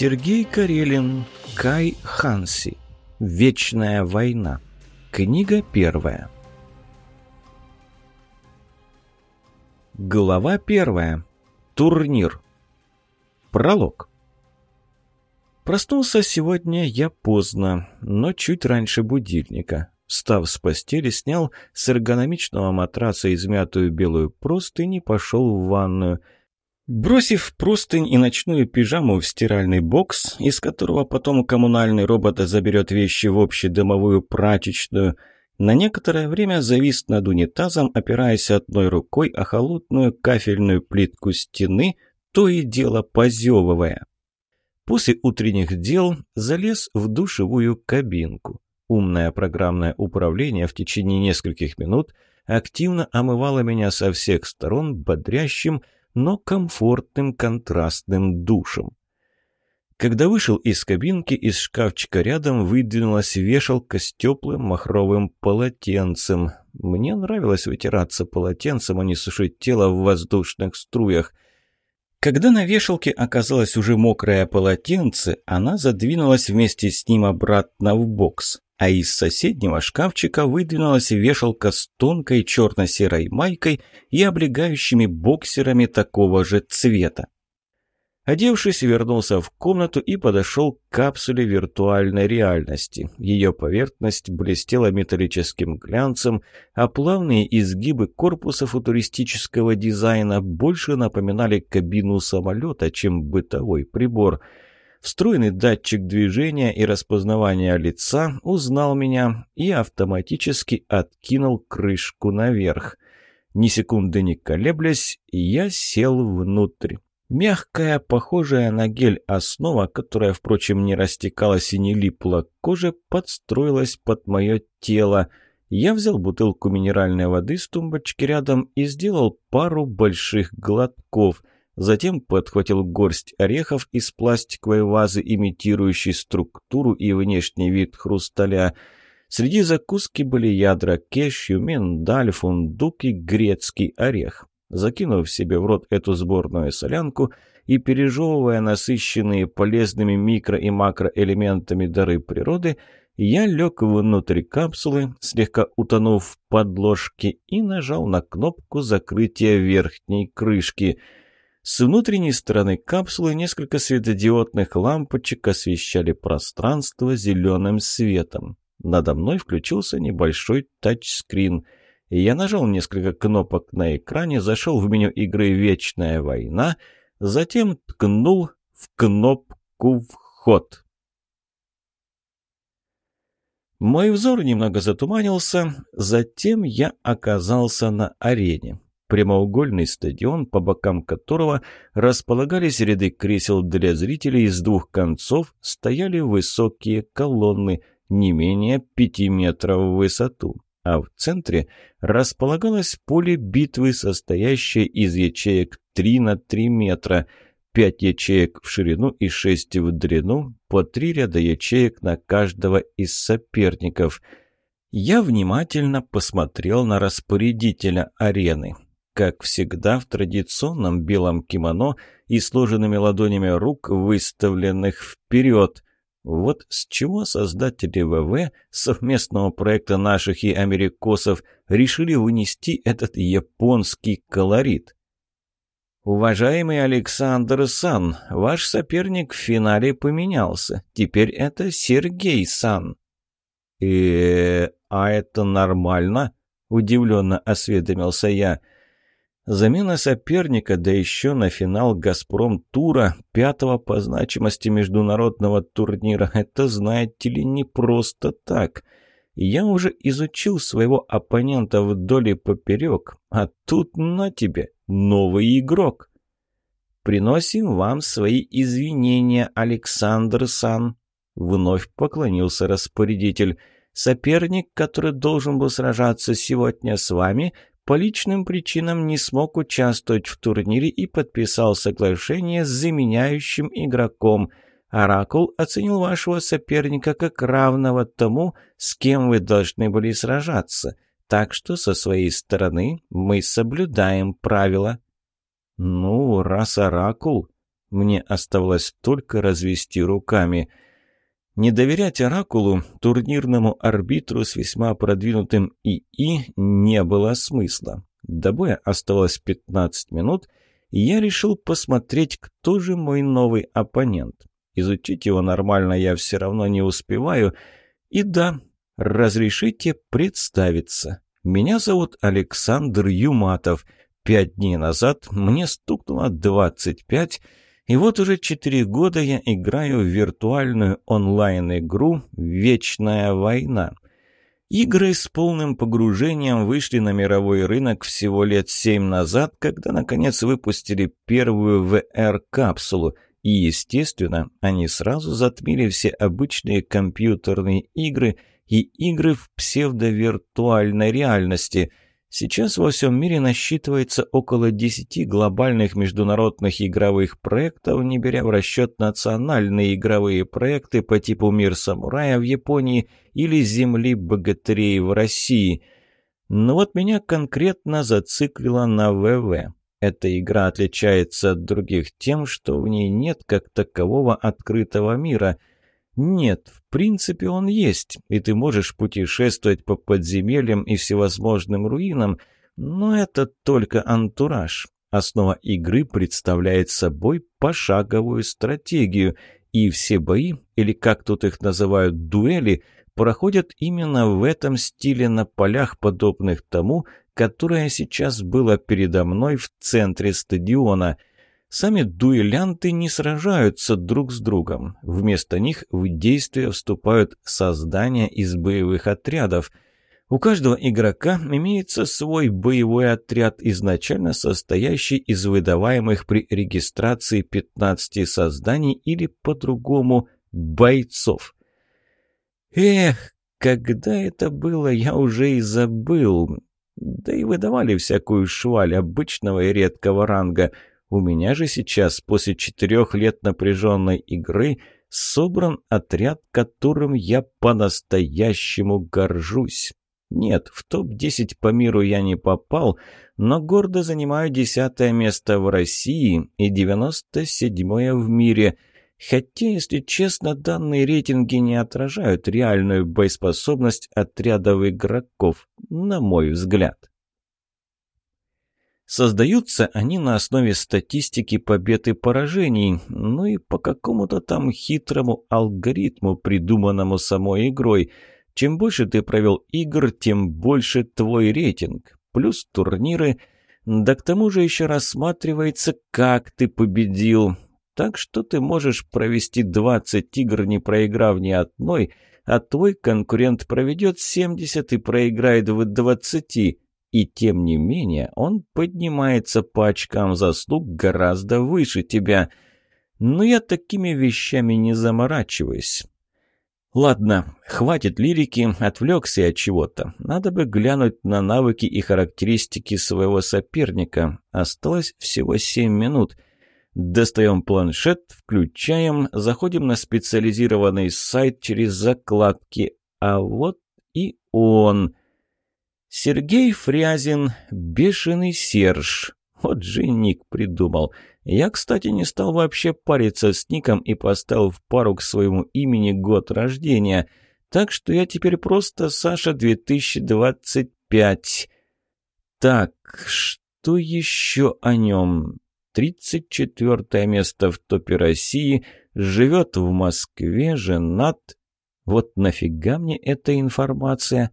Сергей Карелин, Кай Ханси. Вечная война. Книга первая. Глава первая. Турнир. Пролог. Проснулся сегодня я поздно, но чуть раньше будильника. Встав с постели, снял с эргономичного матраса измятую белую простынь и пошел в ванную – Бросив простынь и ночную пижаму в стиральный бокс, из которого потом коммунальный робот заберет вещи в общедомовую прачечную, на некоторое время завис над унитазом, опираясь одной рукой о холодную кафельную плитку стены, то и дело позевывая. После утренних дел залез в душевую кабинку. Умное программное управление в течение нескольких минут активно омывало меня со всех сторон бодрящим, но комфортным контрастным душем. Когда вышел из кабинки, из шкафчика рядом выдвинулась вешалка с теплым махровым полотенцем. Мне нравилось вытираться полотенцем, а не сушить тело в воздушных струях. Когда на вешалке оказалось уже мокрое полотенце, она задвинулась вместе с ним обратно в бокс а из соседнего шкафчика выдвинулась вешалка с тонкой черно-серой майкой и облегающими боксерами такого же цвета. Одевшись, вернулся в комнату и подошел к капсуле виртуальной реальности. Ее поверхность блестела металлическим глянцем, а плавные изгибы корпуса футуристического дизайна больше напоминали кабину самолета, чем бытовой прибор – Встроенный датчик движения и распознавания лица узнал меня и автоматически откинул крышку наверх. Ни секунды не колеблясь, я сел внутрь. Мягкая, похожая на гель основа, которая, впрочем, не растекалась и не липла к коже, подстроилась под мое тело. Я взял бутылку минеральной воды с тумбочки рядом и сделал пару больших глотков – Затем подхватил горсть орехов из пластиковой вазы, имитирующей структуру и внешний вид хрусталя. Среди закуски были ядра кешью, миндаль, фундук и грецкий орех. Закинув себе в рот эту сборную солянку и пережевывая насыщенные полезными микро- и макроэлементами дары природы, я лег внутрь капсулы, слегка утонув в подложке, и нажал на кнопку закрытия верхней крышки – с внутренней стороны капсулы несколько светодиодных лампочек освещали пространство зеленым светом. Надо мной включился небольшой тачскрин. Я нажал несколько кнопок на экране, зашел в меню игры «Вечная война», затем ткнул в кнопку «Вход». Мой взор немного затуманился, затем я оказался на арене прямоугольный стадион, по бокам которого располагались ряды кресел для зрителей из двух концов, стояли высокие колонны, не менее пяти метров в высоту. А в центре располагалось поле битвы, состоящее из ячеек 3 на 3 метра, пять ячеек в ширину и шесть в длину, по три ряда ячеек на каждого из соперников. Я внимательно посмотрел на распорядителя арены как всегда, в традиционном белом кимоно и сложенными ладонями рук, выставленных вперед. Вот с чего создатели ВВ совместного проекта наших и америкосов решили вынести этот японский колорит. «Уважаемый Александр Сан, ваш соперник в финале поменялся. Теперь это Сергей Сан». «Э, а это нормально?» – удивленно осведомился я – Замена соперника, да еще на финал «Газпром-тура», пятого по значимости международного турнира, это, знаете ли, не просто так. Я уже изучил своего оппонента вдоль и поперек, а тут на тебе новый игрок. «Приносим вам свои извинения, Александр Сан», — вновь поклонился распорядитель. «Соперник, который должен был сражаться сегодня с вами, по личным причинам не смог участвовать в турнире и подписал соглашение с заменяющим игроком. Оракул оценил вашего соперника как равного тому, с кем вы должны были сражаться. Так что со своей стороны мы соблюдаем правила. Ну, раз Оракул... Мне оставалось только развести руками. Не доверять Оракулу, турнирному арбитру с весьма продвинутым ИИ, не было смысла. До боя оставалось 15 минут, и я решил посмотреть, кто же мой новый оппонент. Изучить его нормально я все равно не успеваю. И да, разрешите представиться. Меня зовут Александр Юматов. Пять дней назад мне стукнуло 25, и вот уже четыре года я играю в виртуальную онлайн-игру «Вечная война». Игры с полным погружением вышли на мировой рынок всего лет семь назад, когда, наконец, выпустили первую VR-капсулу. И, естественно, они сразу затмили все обычные компьютерные игры и игры в псевдовиртуальной реальности – Сейчас во всем мире насчитывается около 10 глобальных международных игровых проектов, не беря в расчет национальные игровые проекты по типу «Мир самурая» в Японии или «Земли богатырей» в России. Но вот меня конкретно зациклило на ВВ. Эта игра отличается от других тем, что в ней нет как такового открытого мира – нет, в принципе он есть, и ты можешь путешествовать по подземельям и всевозможным руинам, но это только антураж. Основа игры представляет собой пошаговую стратегию, и все бои, или как тут их называют, дуэли, проходят именно в этом стиле на полях, подобных тому, которое сейчас было передо мной в центре стадиона – Сами дуэлянты не сражаются друг с другом. Вместо них в действие вступают создания из боевых отрядов. У каждого игрока имеется свой боевой отряд, изначально состоящий из выдаваемых при регистрации 15 созданий или по-другому бойцов. Эх, когда это было, я уже и забыл. Да и выдавали всякую шваль обычного и редкого ранга – у меня же сейчас, после четырех лет напряженной игры, собран отряд, которым я по-настоящему горжусь. Нет, в топ-10 по миру я не попал, но гордо занимаю десятое место в России и девяносто седьмое в мире. Хотя, если честно, данные рейтинги не отражают реальную боеспособность отрядов игроков, на мой взгляд. Создаются они на основе статистики побед и поражений, ну и по какому-то там хитрому алгоритму, придуманному самой игрой. Чем больше ты провел игр, тем больше твой рейтинг. Плюс турниры. Да к тому же еще рассматривается, как ты победил. Так что ты можешь провести 20 игр, не проиграв ни одной, а твой конкурент проведет 70 и проиграет в 20 и тем не менее он поднимается по очкам заслуг гораздо выше тебя. Но я такими вещами не заморачиваюсь. Ладно, хватит лирики, отвлекся от чего-то. Надо бы глянуть на навыки и характеристики своего соперника. Осталось всего семь минут. Достаем планшет, включаем, заходим на специализированный сайт через закладки. А вот и он. Сергей Фрязин, бешеный Серж. Вот же ник придумал. Я, кстати, не стал вообще париться с ником и поставил в пару к своему имени год рождения. Так что я теперь просто Саша 2025. Так, что еще о нем? 34 место в топе России, живет в Москве, женат. Вот нафига мне эта информация?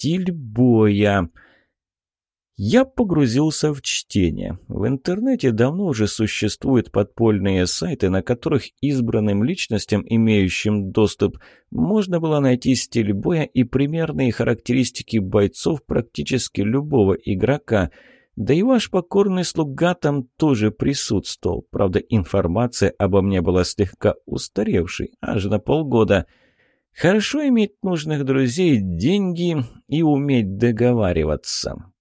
Стиль боя. Я погрузился в чтение. В интернете давно уже существуют подпольные сайты, на которых избранным личностям, имеющим доступ, можно было найти стиль боя и примерные характеристики бойцов практически любого игрока. Да и ваш покорный слуга там тоже присутствовал. Правда, информация обо мне была слегка устаревшей, аж на полгода – Хорошо иметь нужных друзей, деньги и уметь договариваться.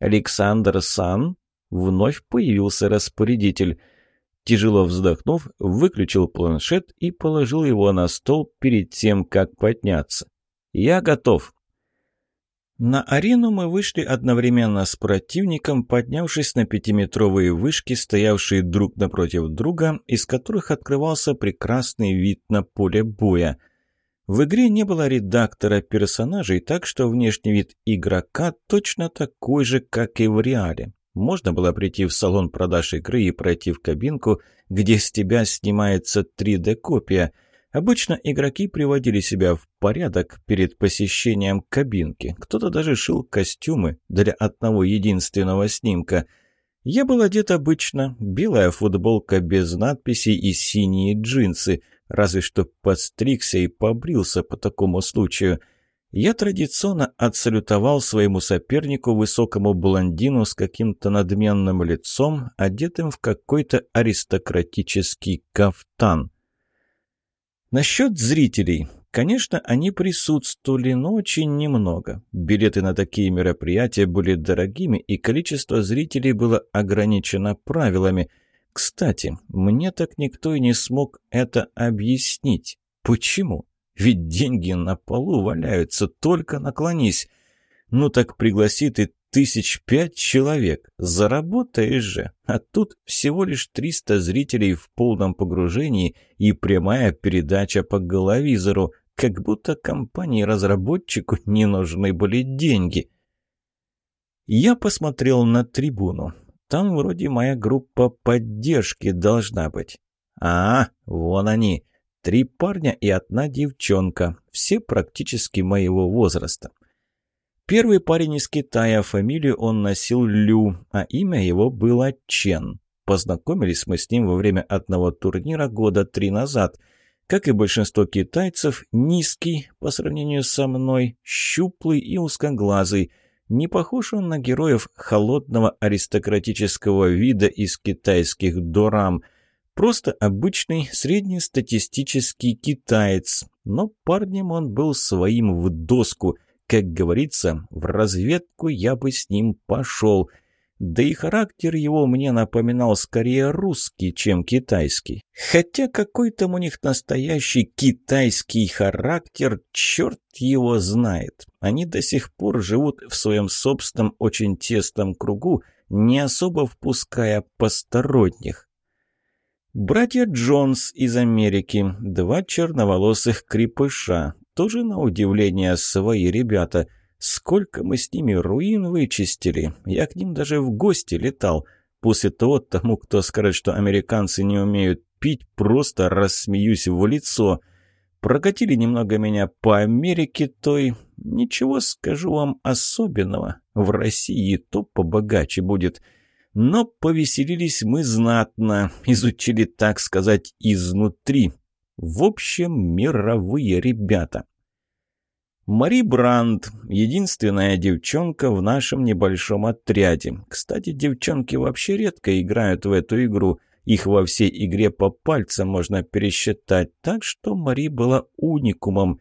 Александр Сан вновь появился распорядитель. Тяжело вздохнув, выключил планшет и положил его на стол перед тем, как подняться. «Я готов». На арену мы вышли одновременно с противником, поднявшись на пятиметровые вышки, стоявшие друг напротив друга, из которых открывался прекрасный вид на поле боя. В игре не было редактора персонажей, так что внешний вид игрока точно такой же, как и в реале. Можно было прийти в салон продаж игры и пройти в кабинку, где с тебя снимается 3D-копия – Обычно игроки приводили себя в порядок перед посещением кабинки. Кто-то даже шил костюмы для одного единственного снимка. Я был одет обычно, белая футболка без надписей и синие джинсы, разве что подстригся и побрился по такому случаю. Я традиционно отсалютовал своему сопернику, высокому блондину с каким-то надменным лицом, одетым в какой-то аристократический кафтан. Насчет зрителей. Конечно, они присутствовали, но очень немного. Билеты на такие мероприятия были дорогими, и количество зрителей было ограничено правилами. Кстати, мне так никто и не смог это объяснить. Почему? Ведь деньги на полу валяются, только наклонись. Ну так пригласи ты тысяч пять человек. Заработаешь же. А тут всего лишь триста зрителей в полном погружении и прямая передача по головизору, как будто компании-разработчику не нужны были деньги. Я посмотрел на трибуну. Там вроде моя группа поддержки должна быть. А, вон они. Три парня и одна девчонка. Все практически моего возраста. Первый парень из Китая, фамилию он носил Лю, а имя его было Чен. Познакомились мы с ним во время одного турнира года три назад. Как и большинство китайцев, низкий по сравнению со мной, щуплый и узкоглазый. Не похож он на героев холодного аристократического вида из китайских дорам. Просто обычный среднестатистический китаец. Но парнем он был своим в доску – как говорится, в разведку я бы с ним пошел. Да и характер его мне напоминал скорее русский, чем китайский. Хотя какой там у них настоящий китайский характер, черт его знает. Они до сих пор живут в своем собственном очень тесном кругу, не особо впуская посторонних. Братья Джонс из Америки, два черноволосых крепыша, тоже, на удивление, свои ребята. Сколько мы с ними руин вычистили. Я к ним даже в гости летал. После того тому, кто скажет, что американцы не умеют пить, просто рассмеюсь в лицо. Прокатили немного меня по Америке той. Ничего скажу вам особенного. В России то побогаче будет. Но повеселились мы знатно. Изучили, так сказать, изнутри. В общем, мировые ребята. Мари Бранд – единственная девчонка в нашем небольшом отряде. Кстати, девчонки вообще редко играют в эту игру. Их во всей игре по пальцам можно пересчитать, так что Мари была уникумом.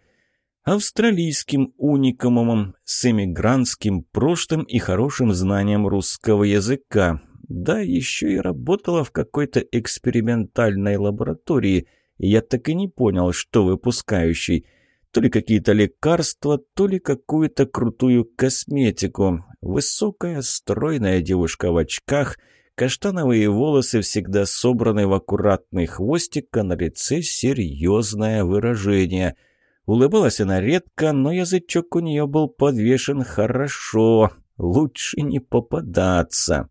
Австралийским уникумом с эмигрантским прошлым и хорошим знанием русского языка. Да, еще и работала в какой-то экспериментальной лаборатории – я так и не понял, что выпускающий. То ли какие-то лекарства, то ли какую-то крутую косметику. Высокая, стройная девушка в очках, каштановые волосы всегда собраны в аккуратный хвостик, а на лице серьезное выражение. Улыбалась она редко, но язычок у нее был подвешен хорошо. Лучше не попадаться.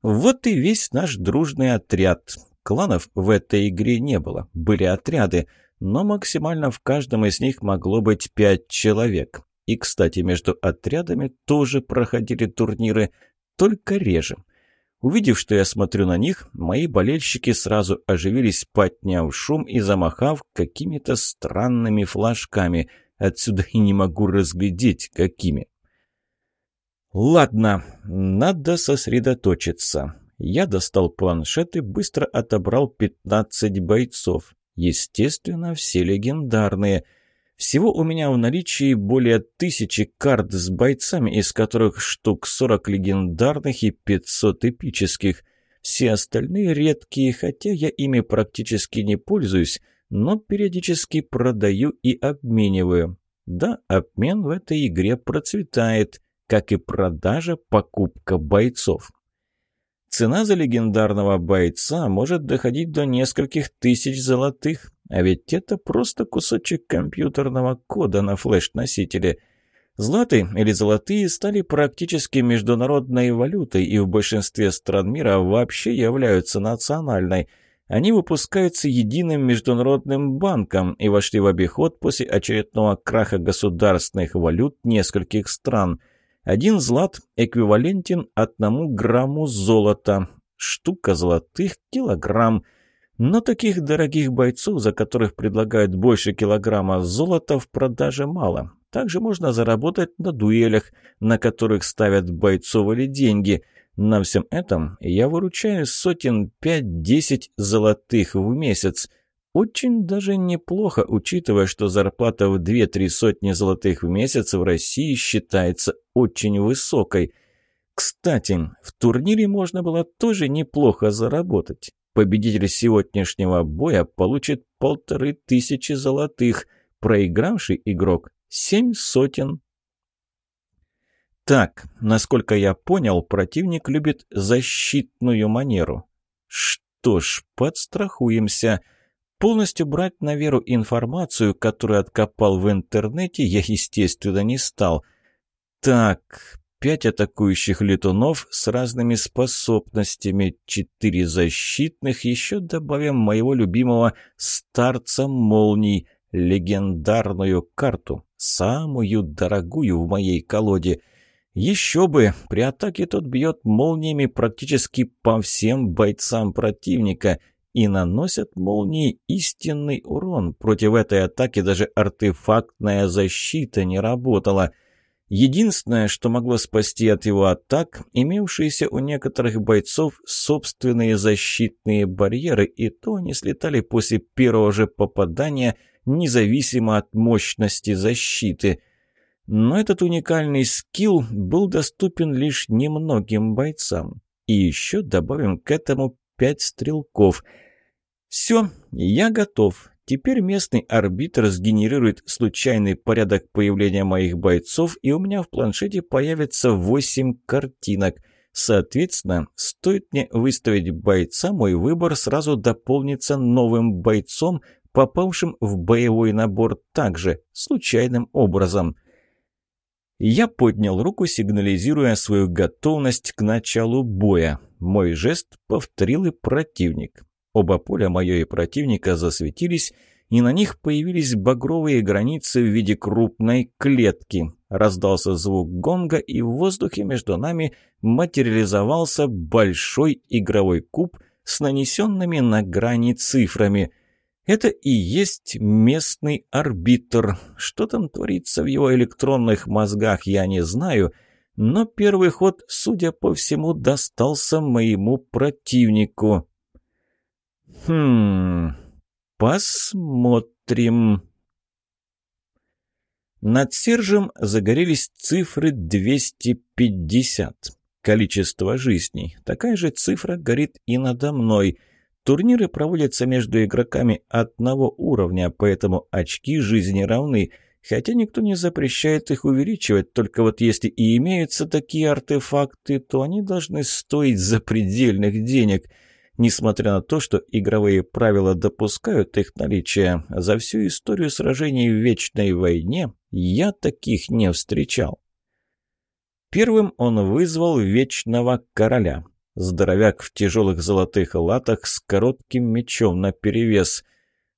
Вот и весь наш дружный отряд. Кланов в этой игре не было, были отряды, но максимально в каждом из них могло быть пять человек. И, кстати, между отрядами тоже проходили турниры, только реже. Увидев, что я смотрю на них, мои болельщики сразу оживились, подняв шум и замахав какими-то странными флажками. Отсюда и не могу разглядеть, какими. Ладно, надо сосредоточиться. Я достал планшет и быстро отобрал 15 бойцов. Естественно, все легендарные. Всего у меня в наличии более тысячи карт с бойцами, из которых штук 40 легендарных и 500 эпических. Все остальные редкие, хотя я ими практически не пользуюсь, но периодически продаю и обмениваю. Да, обмен в этой игре процветает, как и продажа, покупка бойцов. Цена за легендарного бойца может доходить до нескольких тысяч золотых, а ведь это просто кусочек компьютерного кода на флеш-носителе. Златы или золотые стали практически международной валютой и в большинстве стран мира вообще являются национальной. Они выпускаются единым международным банком и вошли в обиход после очередного краха государственных валют нескольких стран – один злат эквивалентен одному грамму золота. Штука золотых – килограмм. Но таких дорогих бойцов, за которых предлагают больше килограмма золота, в продаже мало. Также можно заработать на дуэлях, на которых ставят бойцов или деньги. На всем этом я выручаю сотен пять-десять золотых в месяц – очень даже неплохо, учитывая, что зарплата в 2-3 сотни золотых в месяц в России считается очень высокой. Кстати, в турнире можно было тоже неплохо заработать. Победитель сегодняшнего боя получит полторы тысячи золотых, проигравший игрок – семь сотен. Так, насколько я понял, противник любит защитную манеру. Что ж, подстрахуемся – Полностью брать на веру информацию, которую откопал в интернете, я, естественно, не стал. Так, пять атакующих летунов с разными способностями, четыре защитных, еще добавим моего любимого старца молний, легендарную карту, самую дорогую в моей колоде. Еще бы, при атаке тот бьет молниями практически по всем бойцам противника – и наносят молнии истинный урон. Против этой атаки даже артефактная защита не работала. Единственное, что могло спасти от его атак, имевшиеся у некоторых бойцов собственные защитные барьеры, и то они слетали после первого же попадания, независимо от мощности защиты. Но этот уникальный скилл был доступен лишь немногим бойцам. И еще добавим к этому пять стрелков. Все, я готов. Теперь местный арбитр сгенерирует случайный порядок появления моих бойцов, и у меня в планшете появится восемь картинок. Соответственно, стоит мне выставить бойца, мой выбор сразу дополнится новым бойцом, попавшим в боевой набор также, случайным образом. Я поднял руку, сигнализируя свою готовность к началу боя. Мой жест повторил и противник. Оба поля, мое и противника, засветились, и на них появились багровые границы в виде крупной клетки. Раздался звук гонга, и в воздухе между нами материализовался большой игровой куб с нанесенными на грани цифрами. Это и есть местный арбитр. Что там творится в его электронных мозгах, я не знаю — но первый ход, судя по всему, достался моему противнику. Хм, посмотрим. Над Сержем загорелись цифры 250. Количество жизней. Такая же цифра горит и надо мной. Турниры проводятся между игроками одного уровня, поэтому очки жизни равны – Хотя никто не запрещает их увеличивать, только вот если и имеются такие артефакты, то они должны стоить запредельных денег. Несмотря на то, что игровые правила допускают их наличие, за всю историю сражений в Вечной войне я таких не встречал. Первым он вызвал Вечного Короля. Здоровяк в тяжелых золотых латах с коротким мечом наперевес.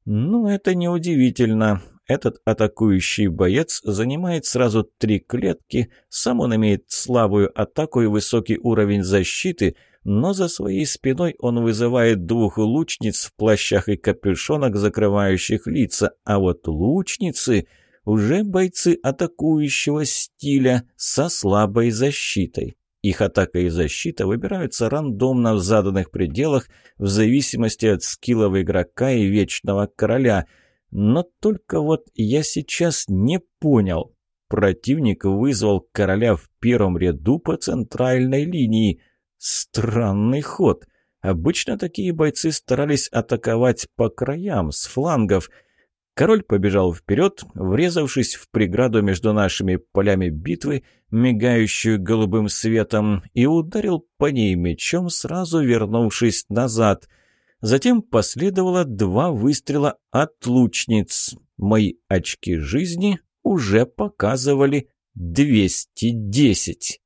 Ну, это неудивительно. Этот атакующий боец занимает сразу три клетки, сам он имеет слабую атаку и высокий уровень защиты, но за своей спиной он вызывает двух лучниц в плащах и капюшонах, закрывающих лица, а вот лучницы уже бойцы атакующего стиля со слабой защитой. Их атака и защита выбираются рандомно в заданных пределах в зависимости от скиллов игрока и Вечного Короля – но только вот я сейчас не понял. Противник вызвал короля в первом ряду по центральной линии. Странный ход. Обычно такие бойцы старались атаковать по краям, с флангов. Король побежал вперед, врезавшись в преграду между нашими полями битвы, мигающую голубым светом, и ударил по ней мечом, сразу вернувшись назад. Затем последовало два выстрела от лучниц. Мои очки жизни уже показывали 210.